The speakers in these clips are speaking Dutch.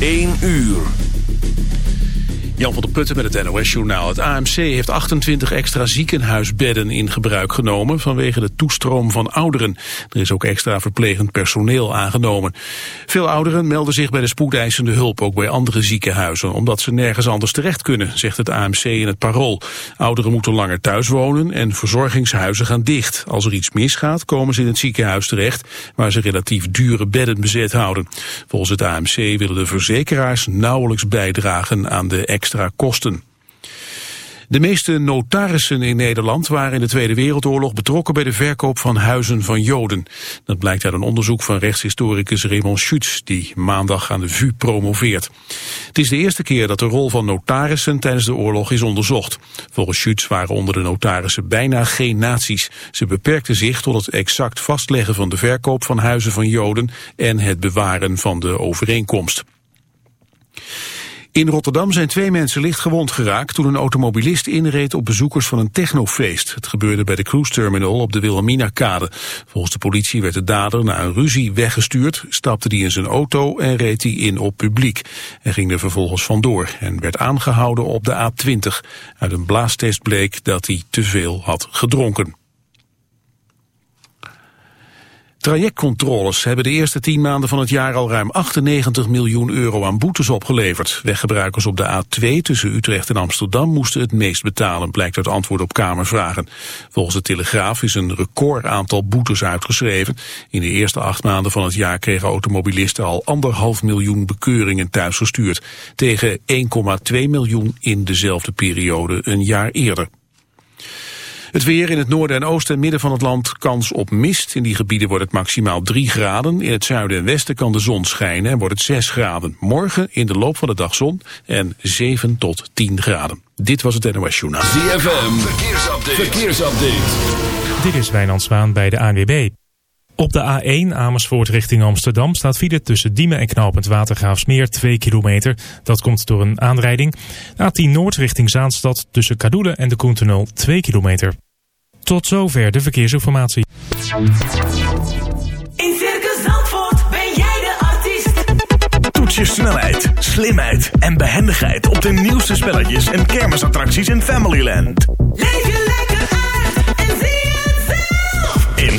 1 uur. Jan van der Putten met het NOS-journaal. Het AMC heeft 28 extra ziekenhuisbedden in gebruik genomen vanwege de toestroom van ouderen. Er is ook extra verplegend personeel aangenomen. Veel ouderen melden zich bij de spoedeisende hulp, ook bij andere ziekenhuizen, omdat ze nergens anders terecht kunnen, zegt het AMC in het Parool. Ouderen moeten langer thuis wonen en verzorgingshuizen gaan dicht. Als er iets misgaat, komen ze in het ziekenhuis terecht, waar ze relatief dure bedden bezet houden. Volgens het AMC willen de verzekeraars nauwelijks bijdragen aan de extra extra kosten. De meeste notarissen in Nederland waren in de Tweede Wereldoorlog betrokken bij de verkoop van huizen van Joden. Dat blijkt uit een onderzoek van rechtshistoricus Raymond Schutz, die maandag aan de VU promoveert. Het is de eerste keer dat de rol van notarissen tijdens de oorlog is onderzocht. Volgens Schutz waren onder de notarissen bijna geen nazi's. Ze beperkten zich tot het exact vastleggen van de verkoop van huizen van Joden en het bewaren van de overeenkomst. In Rotterdam zijn twee mensen licht gewond geraakt toen een automobilist inreed op bezoekers van een technofeest. Het gebeurde bij de cruise terminal op de Wilhelmina-kade. Volgens de politie werd de dader na een ruzie weggestuurd, stapte hij in zijn auto en reed hij in op publiek. Hij ging er vervolgens vandoor en werd aangehouden op de A20. Uit een blaastest bleek dat hij te veel had gedronken. Trajectcontroles hebben de eerste tien maanden van het jaar al ruim 98 miljoen euro aan boetes opgeleverd. Weggebruikers op de A2 tussen Utrecht en Amsterdam moesten het meest betalen, blijkt uit antwoord op Kamervragen. Volgens de Telegraaf is een record aantal boetes uitgeschreven. In de eerste acht maanden van het jaar kregen automobilisten al anderhalf miljoen bekeuringen thuisgestuurd. Tegen 1,2 miljoen in dezelfde periode een jaar eerder. Het weer in het noorden en oosten en midden van het land kans op mist. In die gebieden wordt het maximaal 3 graden. In het zuiden en westen kan de zon schijnen en wordt het 6 graden. Morgen in de loop van de dag zon en 7 tot 10 graden. Dit was het NOS Journaal. ZFM, verkeersupdate. verkeersupdate. Dit is Wijnand Zwaan bij de ANWB. Op de A1 Amersfoort richting Amsterdam staat file tussen Diemen en Knoopend Watergraafsmeer 2 kilometer. Dat komt door een aanrijding. De A10 Noord richting Zaanstad tussen Kadoelen en de Koentunnel 2 kilometer. Tot zover de verkeersinformatie. In Circus Zandvoort ben jij de artiest. Toets je snelheid, slimheid en behendigheid op de nieuwste spelletjes en kermisattracties in Familyland. Leef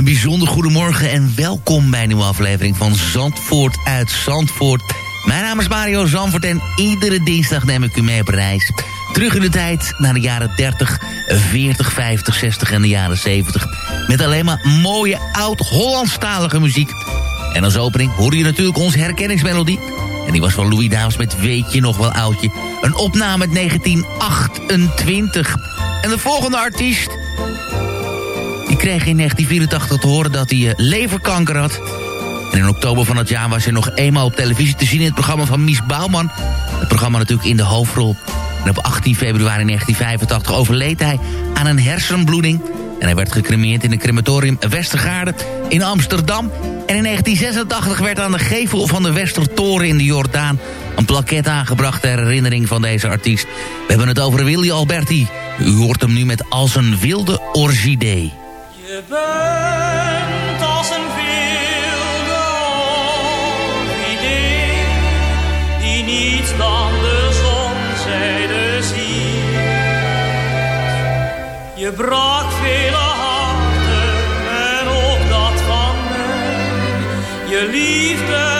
Een bijzonder goedemorgen en welkom bij een nieuwe aflevering van Zandvoort uit Zandvoort. Mijn naam is Mario Zandvoort en iedere dinsdag neem ik u mee op reis. Terug in de tijd naar de jaren 30, 40, 50, 60 en de jaren 70. Met alleen maar mooie oud-Hollandstalige muziek. En als opening hoor je natuurlijk onze herkenningsmelodie. En die was van Louis Davis met Weet je nog wel oudje. Een opname uit 1928. En de volgende artiest kreeg in 1984 te horen dat hij eh, leverkanker had. En in oktober van het jaar was hij nog eenmaal op televisie te zien... in het programma van Mies Bouwman. Het programma natuurlijk in de hoofdrol. En op 18 februari 1985 overleed hij aan een hersenbloeding. En hij werd gecremeerd in het crematorium Westergaarde in Amsterdam. En in 1986 werd aan de gevel van de Westertoren in de Jordaan... een plaket aangebracht ter herinnering van deze artiest. We hebben het over Willy Alberti. U hoort hem nu met Als een wilde orchidee. Je bent als een wilde orchidee die niets dan de zonzijde ziet. Je brak vele harten en ook dat van mij. Je liefde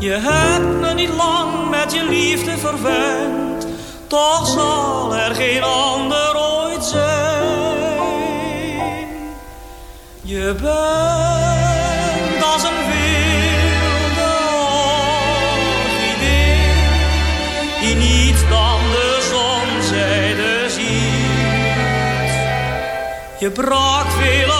Je hebt me niet lang met je liefde verwend. Toch zal er geen ander ooit zijn. Je bent als een wilde orchidee. Die niet dan de zonzijde ziet. Je brak vele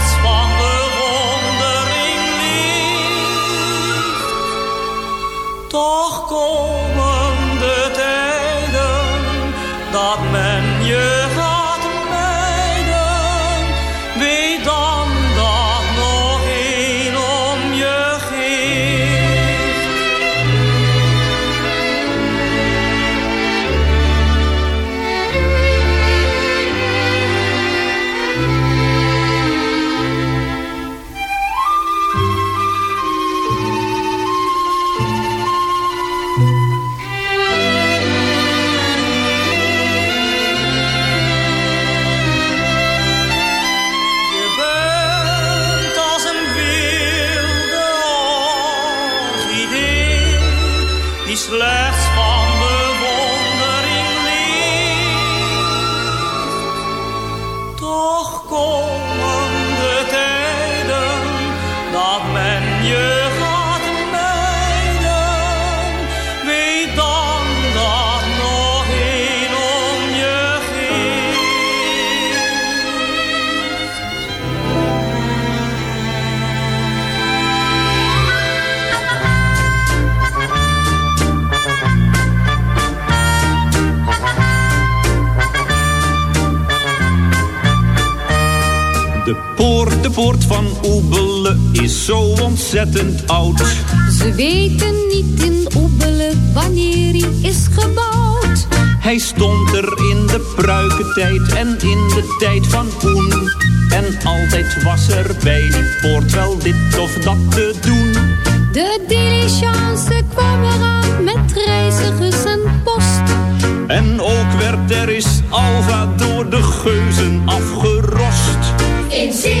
ontzettend oud. Ze weten niet in Oebelen wanneer hij is gebouwd. Hij stond er in de pruikentijd en in de tijd van Oen. En altijd was er bij die poort wel dit of dat te doen. De diligence kwam eraan met reizigers en post. En ook werd er is Alva door de geuzen afgerost. In 1780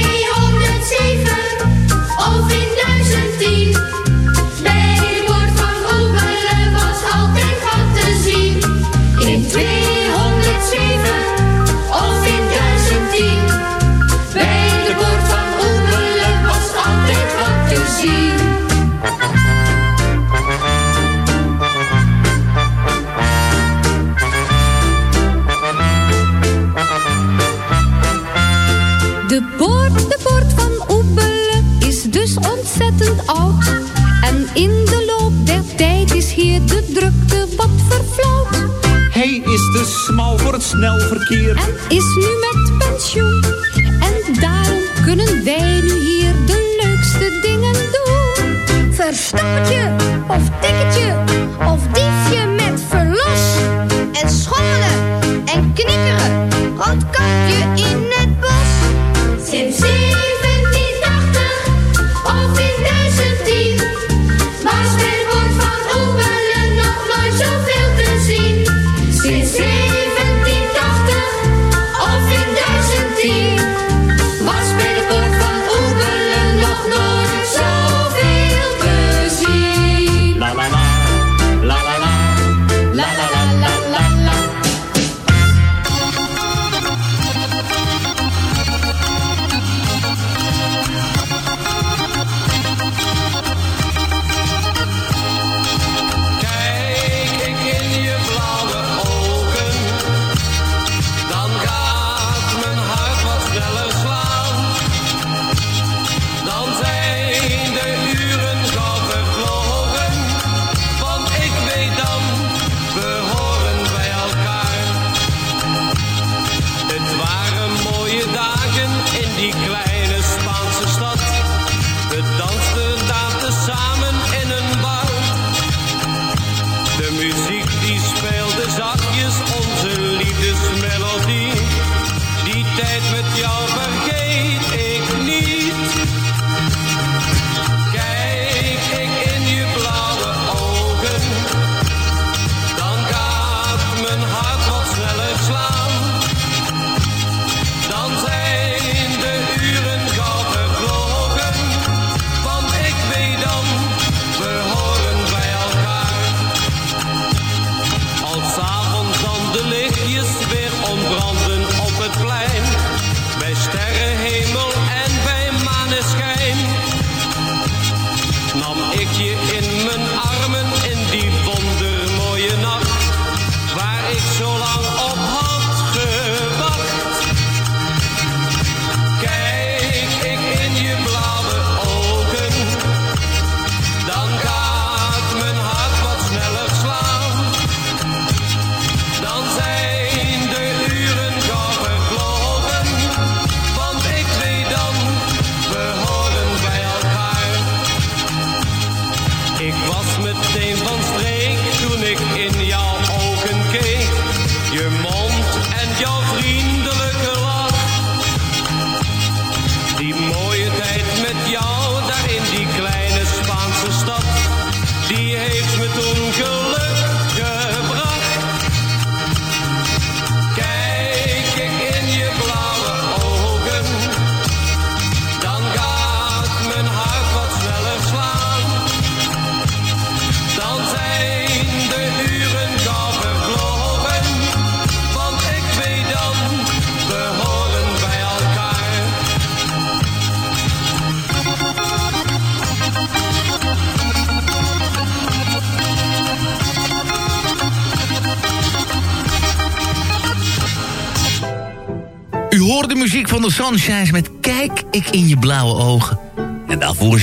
of in 1010. Oud. En in de loop der tijd is hier de drukte wat verflauwd. Hij is te smal voor het snelverkeer. En is nu met pensioen.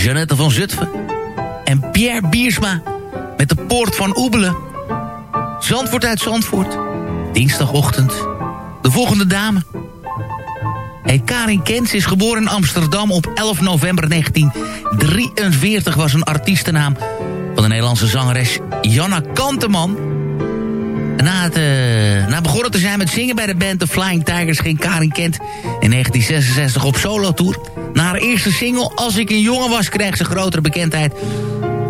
Jeannette van Zutphen. En Pierre Biersma met de Poort van Oebelen. Zandvoort uit Zandvoort. Dinsdagochtend. De volgende dame. Hey, Karin Kens is geboren in Amsterdam op 11 november 1943... was een artiestennaam van de Nederlandse zangeres Janna Kanteman... Na, het, eh, na begonnen te zijn met zingen bij de band The Flying Tigers... ging Karin Kent in 1966 op solo-tour. Na haar eerste single Als ik een jongen was... kreeg ze grotere bekendheid...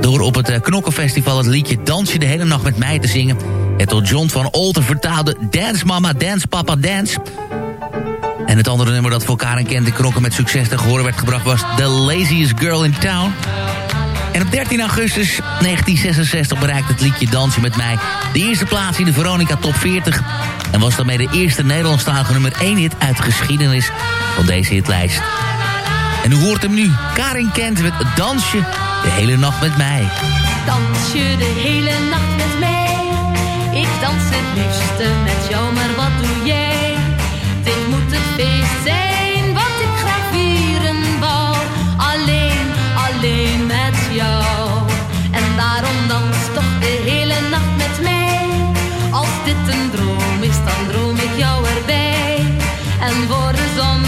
door op het eh, Knokkenfestival het liedje Dans je de hele nacht met mij te zingen. Het tot John van Olten vertaalde Dance Mama, Dance Papa, Dance... En het andere nummer dat voor Karin Kent in Knokken met succes te gehoren werd gebracht... was The Laziest Girl in Town... En op 13 augustus 1966 bereikte het liedje Dansen met mij... de eerste plaats in de Veronica Top 40... en was daarmee de eerste Nederlandstalige nummer 1 hit uit de geschiedenis van deze hitlijst. En u hoort hem nu, Karin Kent met Dansje de hele nacht met mij. Dans je de hele nacht met mij? Ik dans het liefste met jou, maar wat doe jij? Dit moet het feest zijn alleen met jou. En daarom dans toch de hele nacht met mij. Als dit een droom is, dan droom ik jou erbij. En voor de zon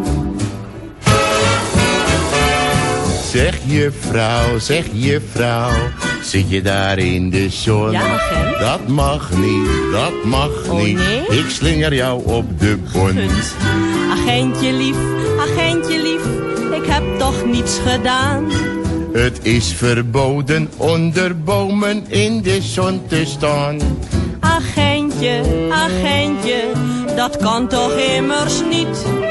Zeg juffrouw, zeg juffrouw, zit je daar in de zon? Ja, agent. Dat mag niet, dat mag Oh, niet. nee? Ik slinger jou op de bon. Punt. Agentje lief, agentje lief, ik heb toch niets gedaan. Het is verboden onder bomen in de zon te staan. Agentje, agentje, dat kan toch immers niet.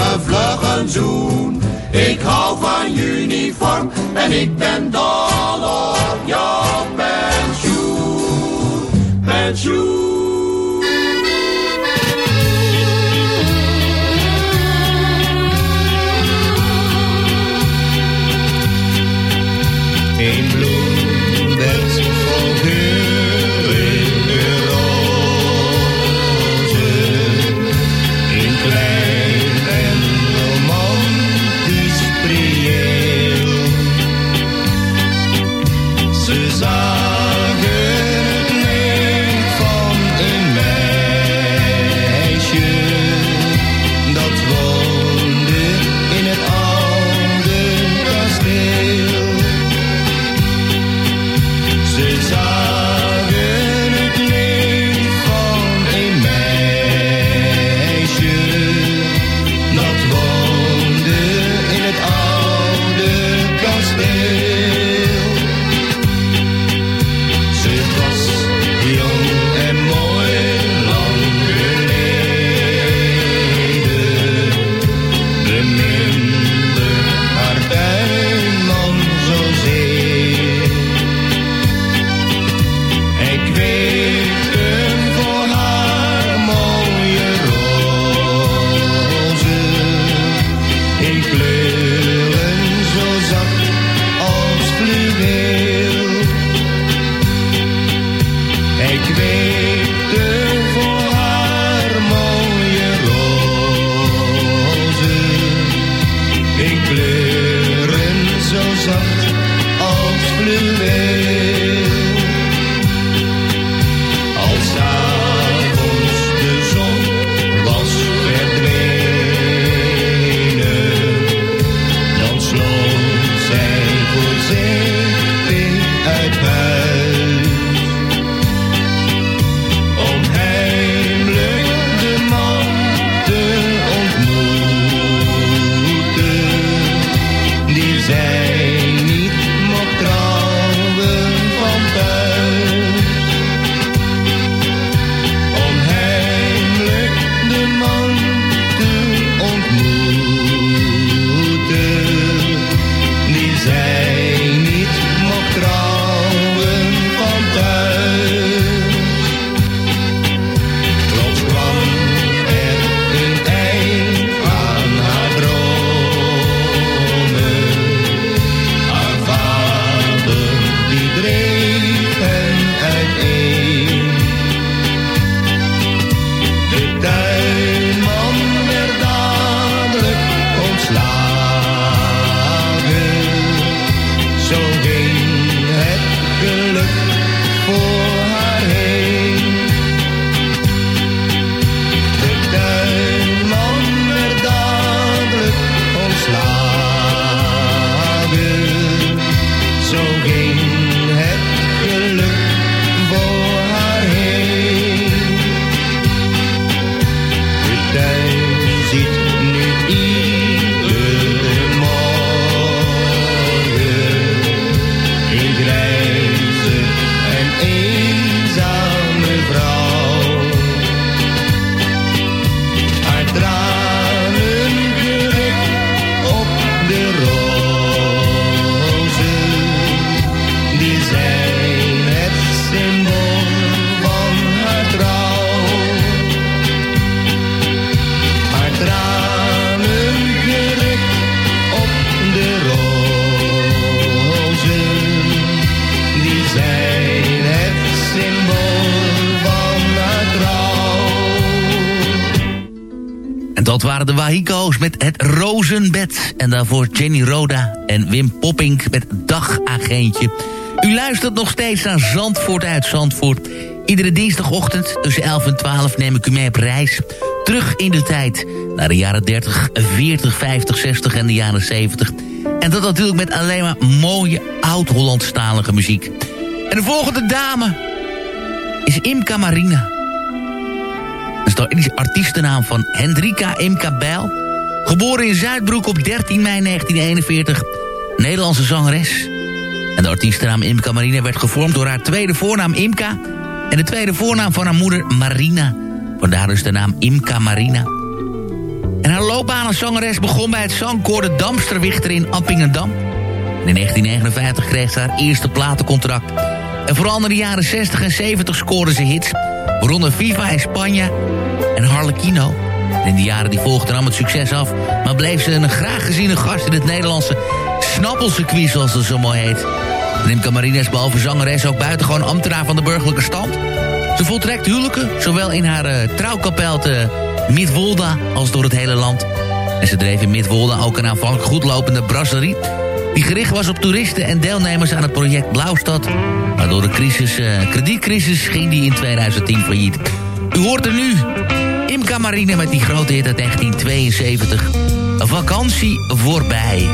Me vlug een zoen. Ik hou van uniform en ik ben dol op jouw pensioen. Pensioen. De Wahiko's met het Rozenbed. En daarvoor Jenny Roda en Wim Popping met Dagagentje. U luistert nog steeds naar Zandvoort uit Zandvoort. Iedere dinsdagochtend tussen 11 en 12 neem ik u mee op reis. Terug in de tijd naar de jaren 30, 40, 50, 60 en de jaren 70. En dat natuurlijk met alleen maar mooie oud-Hollandstalige muziek. En de volgende dame is Imka Marina. De artiestennaam van Hendrika Imka Bijl. Geboren in Zuidbroek op 13 mei 1941. Nederlandse zangeres. En de artiestennaam Imka Marina werd gevormd door haar tweede voornaam Imka... en de tweede voornaam van haar moeder Marina. Vandaar dus de naam Imka Marina. En haar loopbaan als zangeres begon bij het zangkoor de Damsterwichter in Appingedam. En in 1959 kreeg ze haar eerste platencontract. En vooral in de jaren 60 en 70 scoorde ze hits... waaronder Viva in Spanje en Harlequino. En in de jaren die volgden nam het succes af... maar bleef ze een graag geziene gast in het Nederlandse snappelcircuit... zoals het zo mooi heet. Rimka is behalve zangeres ook buitengewoon ambtenaar van de burgerlijke stand. Ze voltrekt huwelijken, zowel in haar uh, trouwkapel te Midwolda als door het hele land. En ze dreef in Midwolda ook een aanvankelijk goedlopende brasserie... die gericht was op toeristen en deelnemers aan het project Blauwstad. Maar door de crisis, uh, kredietcrisis ging die in 2010 failliet. U hoort er nu Imka Marine met die grote hit uit 1972. Vakantie voorbij.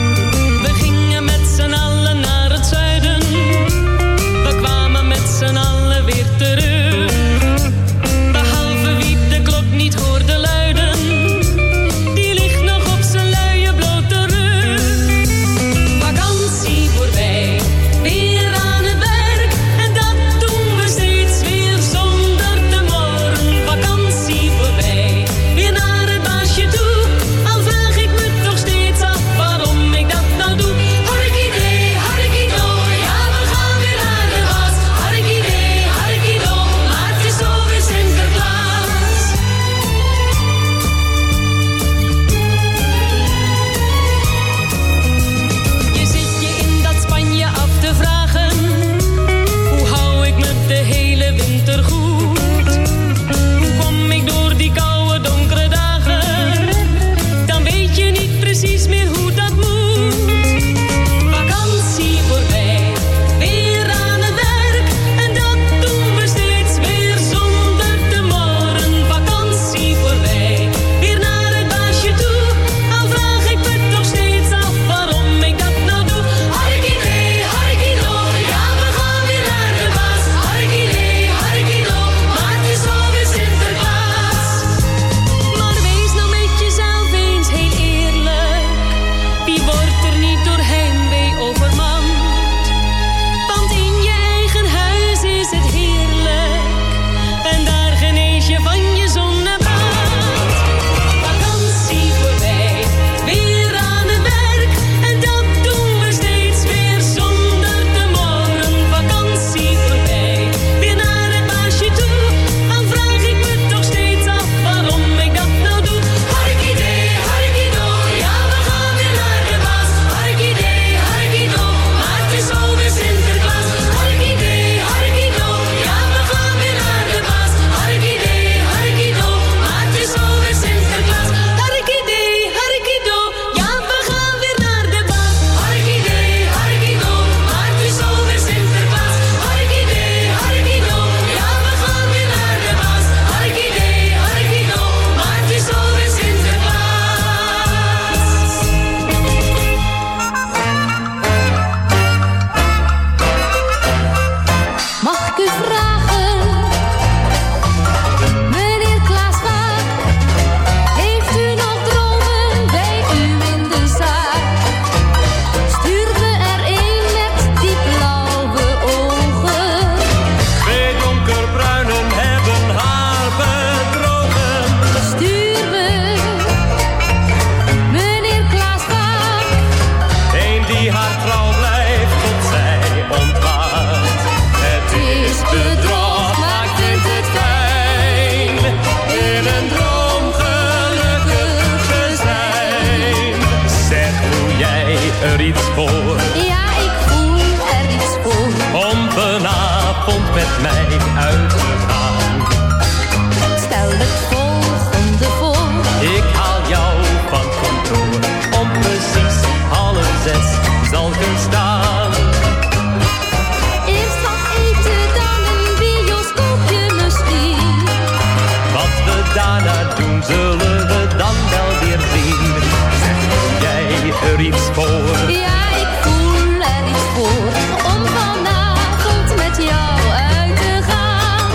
Er iets voor? Ja, ik voel er iets voor. Om vanavond met jou uit te gaan.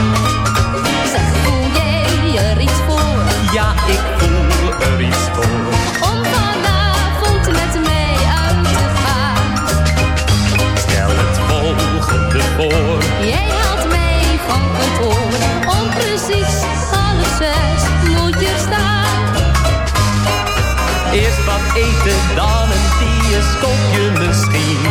Zeg, voel jij er iets voor? Ja, ik voel er iets voor. Om vanavond met mij uit te gaan. Stel het volgende voor. Jij haalt mij van kantoor. Om precies half zes moet je staan. Eerst wat eten, dan bioscoopje misschien.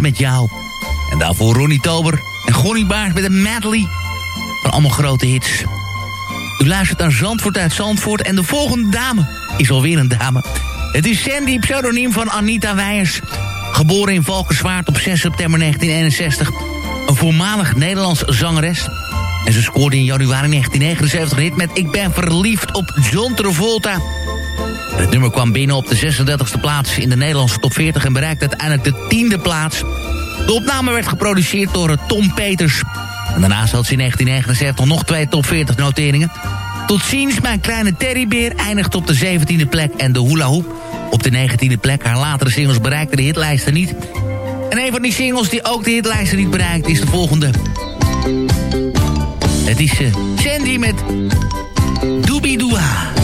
met jou. En daarvoor Ronnie Tober en Gonnie Baars met een medley. Van allemaal grote hits. U luistert naar Zandvoort uit Zandvoort. En de volgende dame is alweer een dame. Het is Sandy, pseudoniem van Anita Weijers. Geboren in Valkenswaard op 6 september 1961. Een voormalig Nederlands zangeres. En ze scoorde in januari 1979 hit met Ik ben verliefd op John Travolta het nummer kwam binnen op de 36e plaats in de Nederlandse top 40... en bereikte uiteindelijk de 10e plaats. De opname werd geproduceerd door eh, Tom Peters. En daarnaast had ze in 1979 nog twee top 40 noteringen. Tot ziens, mijn kleine terrybeer eindigt op de 17e plek... en de hula hoop op de 19e plek. Haar latere singles bereikten de hitlijsten niet. En een van die singles die ook de hitlijsten niet bereikt is de volgende. Het is eh, Sandy met Doobie Doa.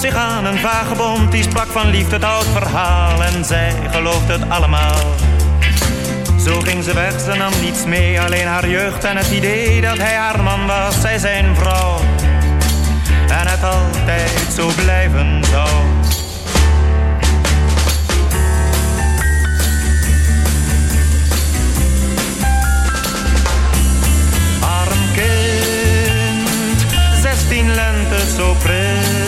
Zich aan een vagebond. Die sprak van liefde het oud verhaal. En zij geloofde het allemaal. Zo ging ze weg, ze nam niets mee. Alleen haar jeugd en het idee dat hij haar man was. Zij zijn vrouw. En het altijd zo blijven zou. Arm kind, zestien lente zo pril.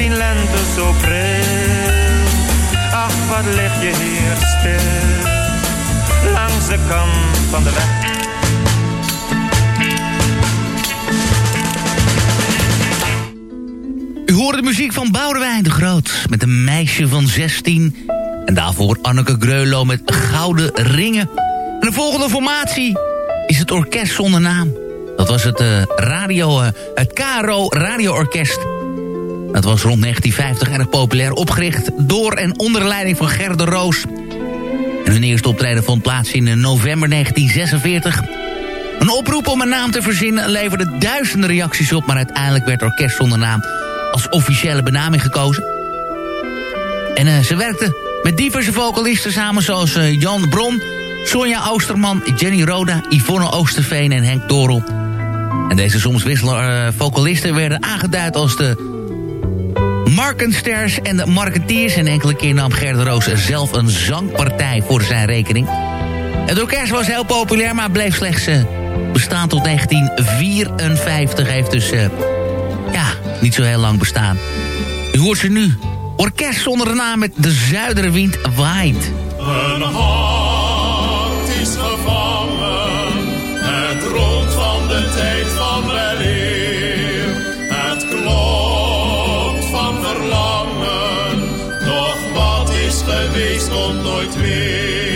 16 lente zo. Ach, wat lig je hier stil, langs de kant van de weg. U hoort de muziek van Boudewijn de Groot met een meisje van 16. En daarvoor Anneke Greulow met Gouden Ringen. En de volgende formatie is het Orkest Zonder Naam. Dat was het, eh, radio, eh, het KRO Radio Orkest. Dat was rond 1950 erg populair, opgericht door en onder leiding van Ger de Roos. En hun eerste optreden vond plaats in eh, november 1946. Een oproep om een naam te verzinnen leverde duizenden reacties op... maar uiteindelijk werd Orkest Zonder Naam als officiële benaming gekozen. En eh, ze werkten met diverse vocalisten samen... zoals eh, Jan Bron, Sonja Oosterman, Jenny Roda, Yvonne Oosterveen en Henk Dorel. En deze soms wisselende vocalisten werden aangeduid als de Markensters en de Marketeers. En enkele keer nam Gerde Roos zelf een zangpartij voor zijn rekening. Het orkest was heel populair, maar bleef slechts uh, bestaan tot 1954. Heeft dus, uh, ja, niet zo heel lang bestaan. U hoort ze nu. Orkest zonder de naam met De Zuiderwind waait. Een hart is gevangen, het rond van de tijd van weleer. Geweest komt nooit weer.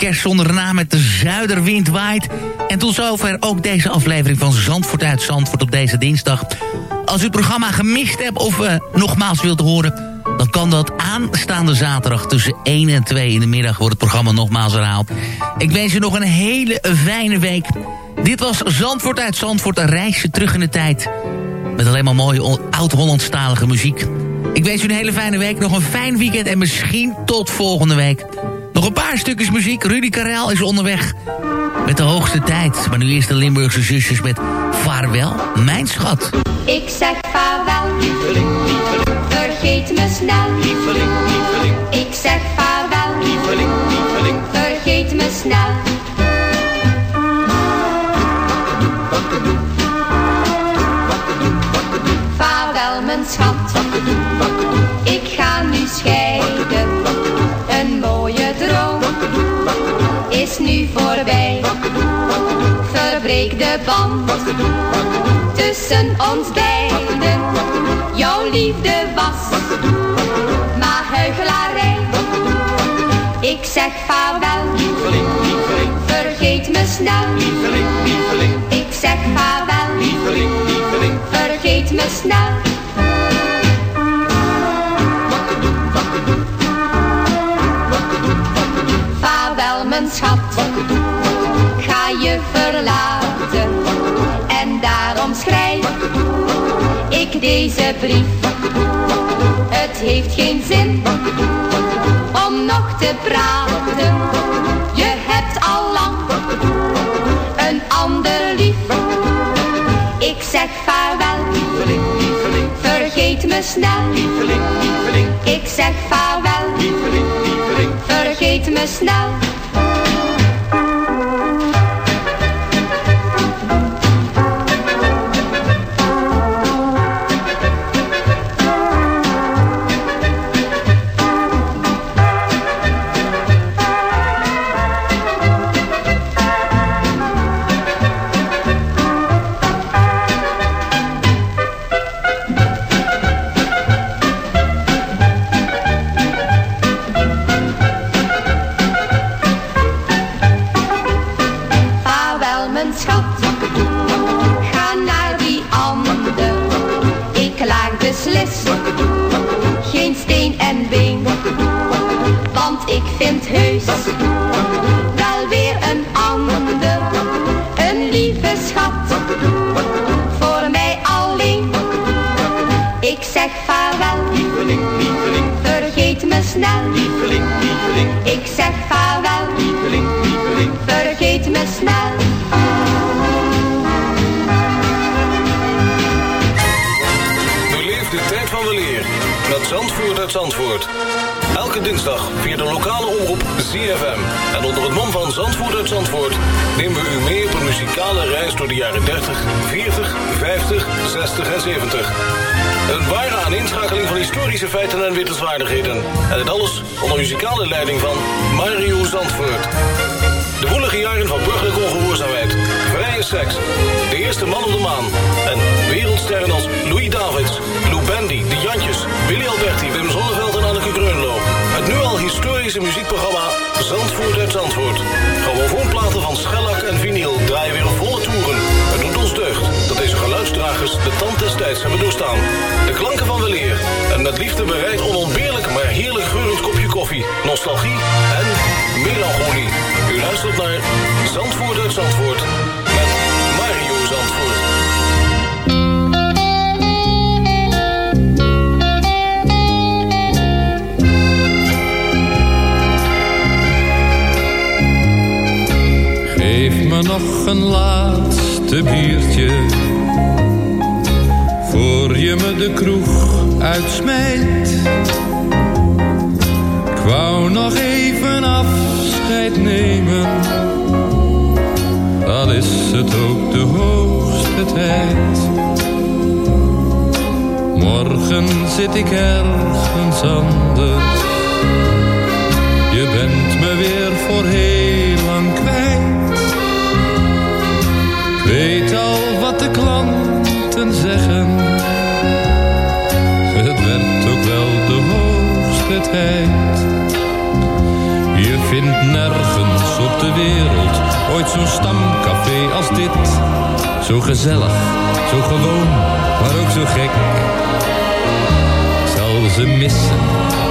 Orkest zonder naam met de Zuiderwind waait. En tot zover ook deze aflevering van Zandvoort uit Zandvoort op deze dinsdag. Als u het programma gemist hebt of eh, nogmaals wilt horen... dan kan dat aanstaande zaterdag tussen 1 en 2 in de middag... wordt het programma nogmaals herhaald. Ik wens u nog een hele fijne week. Dit was Zandvoort uit Zandvoort, een reisje terug in de tijd. Met alleen maar mooie oud-Hollandstalige muziek. Ik wens u een hele fijne week, nog een fijn weekend... en misschien tot volgende week. Nog een paar stukjes muziek. Rudy Karel is onderweg met de hoogste tijd. Maar nu eerst de Limburgse zusjes met Vaarwel, mijn schat. Ik zeg vaarwel, lieveling, lieveling. Vergeet me snel, lieveling, lieveling. Ik zeg vaarwel, lieveling, lieveling. Vergeet me snel. Vaarwel, mijn schat. Voorbij. Verbreek de band tussen ons beiden. Jouw liefde was maar huichelarij. Ik zeg vaarwel. Vergeet me snel. Ik zeg vaarwel. Vergeet me snel. Schat. Ga je verlaten en daarom schrijf ik deze brief. Het heeft geen zin om nog te praten. Je hebt al lang een ander lief. Ik zeg vaarwel. Vergeet me snel. Ik zeg vaarwel. Vergeet me snel. Naar Zandvoort uit met Mario Zandvoort. Geef me nog een laatste biertje Voor je me de kroeg uitsmijt Ik wou nog even nemen. Al is het ook de hoogste tijd. Morgen zit ik ergens anders. Je bent me weer voor heel lang kwijt. Weet al wat de klanten zeggen. Het werd ook wel de hoogste tijd vindt nergens op de wereld Ooit zo'n stamcafé als dit Zo gezellig, zo gewoon, maar ook zo gek zal ze missen,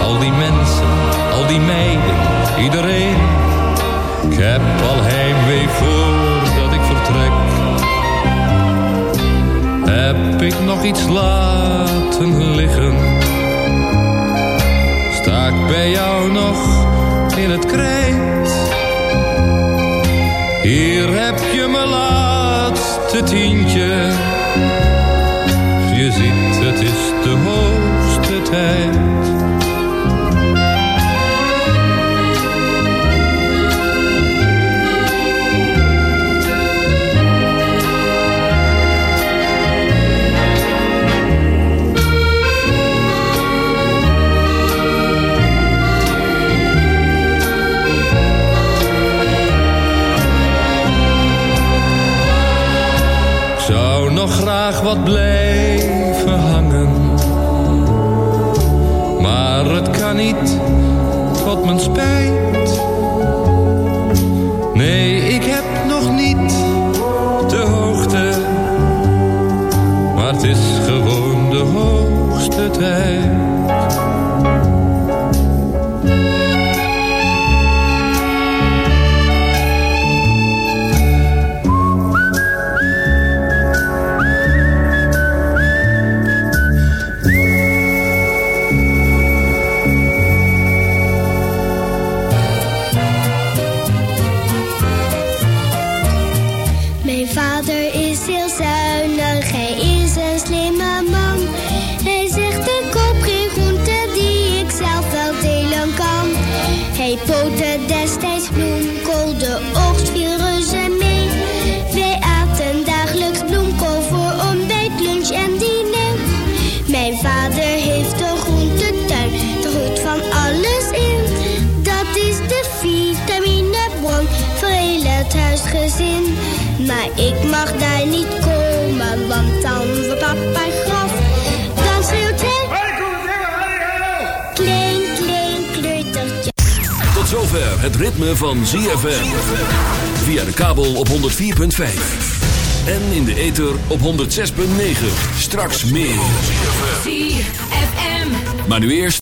al die mensen, al die meiden, iedereen ik heb al heimwee voordat ik vertrek. Heb ik nog iets laten liggen? Sta ik bij jou nog in het krijt? Hier heb je mijn laatste tientje. Je ziet, het is de hoogste tijd. Wat blijven 106.9. Straks meer. Maar nu eerst...